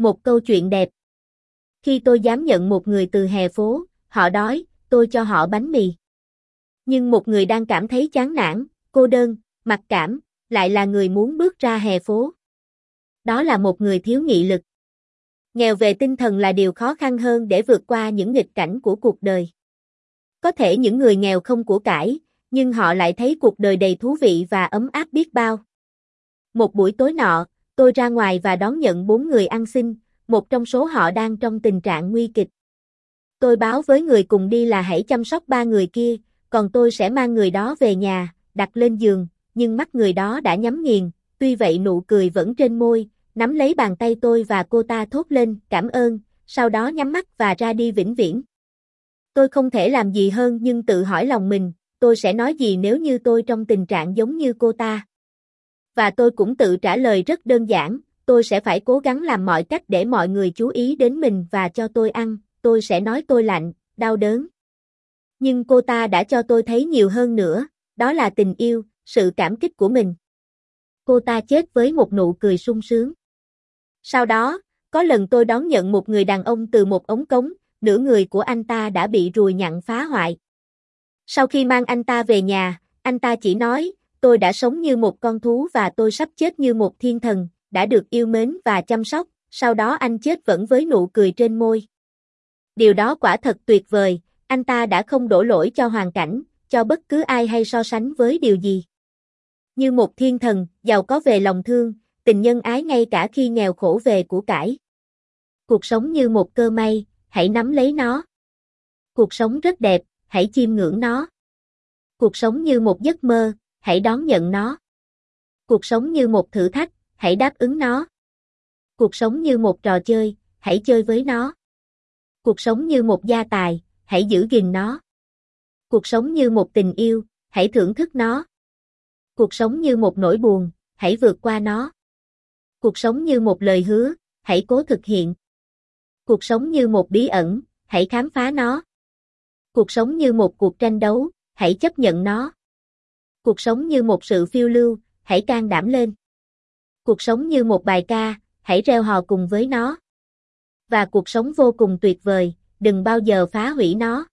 Một câu chuyện đẹp. Khi tôi dám nhận một người từ hè phố, họ đói, tôi cho họ bánh mì. Nhưng một người đang cảm thấy chán nản, cô đơn, mặc cảm, lại là người muốn bước ra hè phố. Đó là một người thiếu nghị lực. Nghèo về tinh thần là điều khó khăn hơn để vượt qua những nghịch cảnh của cuộc đời. Có thể những người nghèo không của cải, nhưng họ lại thấy cuộc đời đầy thú vị và ấm áp biết bao. Một buổi tối nọ, tôi ra ngoài và đón nhận bốn người ăn xin, một trong số họ đang trong tình trạng nguy kịch. Tôi báo với người cùng đi là hãy chăm sóc ba người kia, còn tôi sẽ mang người đó về nhà, đặt lên giường, nhưng mắt người đó đã nhắm nghiền, tuy vậy nụ cười vẫn trên môi, nắm lấy bàn tay tôi và cô ta thốt lên, cảm ơn, sau đó nhắm mắt và ra đi vĩnh viễn. Tôi không thể làm gì hơn nhưng tự hỏi lòng mình, tôi sẽ nói gì nếu như tôi trong tình trạng giống như cô ta. Và tôi cũng tự trả lời rất đơn giản, tôi sẽ phải cố gắng làm mọi cách để mọi người chú ý đến mình và cho tôi ăn, tôi sẽ nói tôi lạnh, đau đớn. Nhưng cô ta đã cho tôi thấy nhiều hơn nữa, đó là tình yêu, sự cảm kích của mình. Cô ta chết với một nụ cười sung sướng. Sau đó, có lần tôi đón nhận một người đàn ông từ một ống cống, nửa người của anh ta đã bị ruồi nhặn phá hoại. Sau khi mang anh ta về nhà, anh ta chỉ nói, tôi đã sống như một con thú và tôi sắp chết như một thiên thần, đã được yêu mến và chăm sóc, sau đó anh chết vẫn với nụ cười trên môi. Điều đó quả thật tuyệt vời, anh ta đã không đổ lỗi cho hoàn cảnh, cho bất cứ ai hay so sánh với điều gì. Như một thiên thần, giàu có về lòng thương, tình nhân ái ngay cả khi nghèo khổ về của cải. Cuộc sống như một cơ may, hãy nắm lấy nó. Cuộc sống rất đẹp, hãy chiêm ngưỡng nó. Cuộc sống như một giấc mơ, hãy đón nhận nó. Cuộc sống như một thử thách, hãy đáp ứng nó. Cuộc sống như một trò chơi, hãy chơi với nó. Cuộc sống như một gia tài, hãy giữ gìn nó. Cuộc sống như một tình yêu, hãy thưởng thức nó. Cuộc sống như một nỗi buồn, hãy vượt qua nó. Cuộc sống như một lời hứa, hãy cố thực hiện. Cuộc sống như một bí ẩn, hãy khám phá nó. Cuộc sống như một cuộc tranh đấu, hãy chấp nhận nó. Cuộc sống như một sự phiêu lưu, hãy can đảm lên. Cuộc sống như một bài ca, hãy reo hò cùng với nó. Và cuộc sống vô cùng tuyệt vời, đừng bao giờ phá hủy nó.